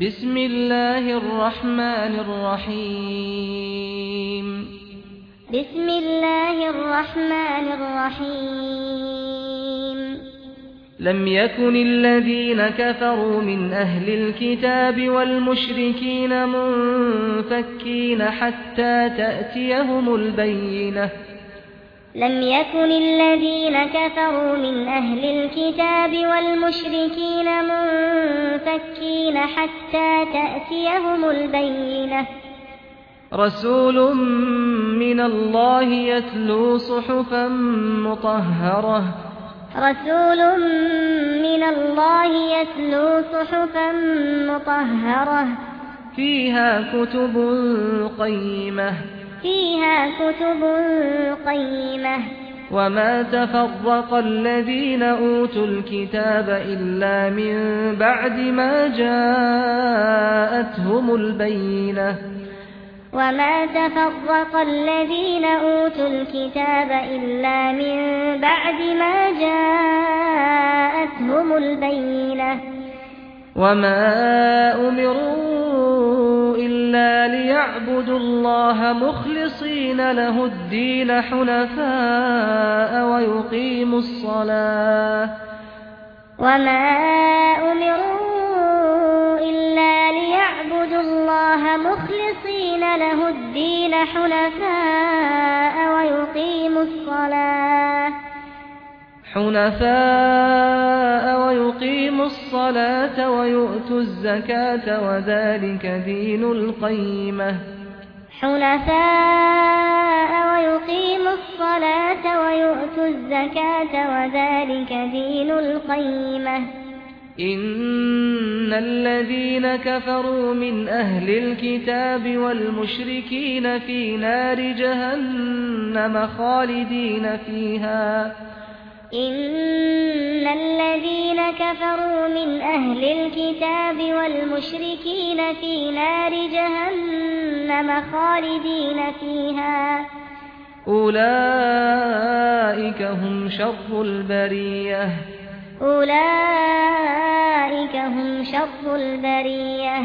بسم الله الرحمن الرحيم بسم الله الرحمن الرحيم لم يكن الذين كفروا من أهل الكتاب والمشركين منفكين حتى تأتيهم البينة لم يكن الذين كفروا من أهل الكتاب والمشركين متكئين حتى تأتيهم البينة. رسول من الله يتلو صحفا مطهرة. رسول من الله يتلو صحفا مطهرة. فيها كتب قيمة. فيها كتب قيمة. وما تفرق الذين أوتوا الكتاب إلا من بعد ما جاءتهم البينة وما تفرق الذين أوتوا الكتاب إلا من بعد ما جاءتهم البينة وما أمرون إلا ليعبدوا الله مخلصين له الدين حنفاء ويقيموا الصلاة. وما أمروا إلا ليعبدوا الله مخلصين له الدين حنفاء ويقيموا الصلاة. حنفاء ويقيم الصلاة ويؤت الزكاة وذلك دين القيمة. حنفاء ويقيم الصلاة ويؤت الزكاة وذلك دين القيمة. إن الذين كفروا من أهل الكتاب والمشركين في نار جهنم خالدين فيها. ان الذين كفروا من أهل الكتاب والمشركين في نار جهنم خالدين فيها اولئك هم شر البريه اولئك هم شر البريه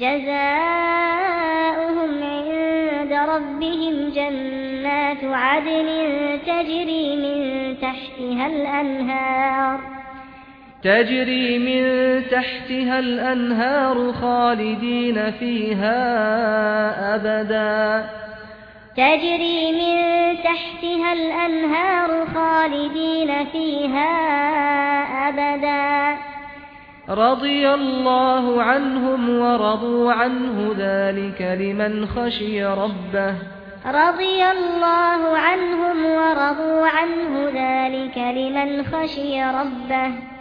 جزاؤهم عند ربهم جنات عدن تجري من تحتها الأنهار. تجري من تحتها الأنهار خالدين فيها أبدا. تجري من تحتها الأنهار خالدين فيها أبدا. رضي الله عنهم ورضوا عنه ذلك لمن خشي ربه. رضي الله عنهم ورضوا عنه ذلك لمن خشي ربه.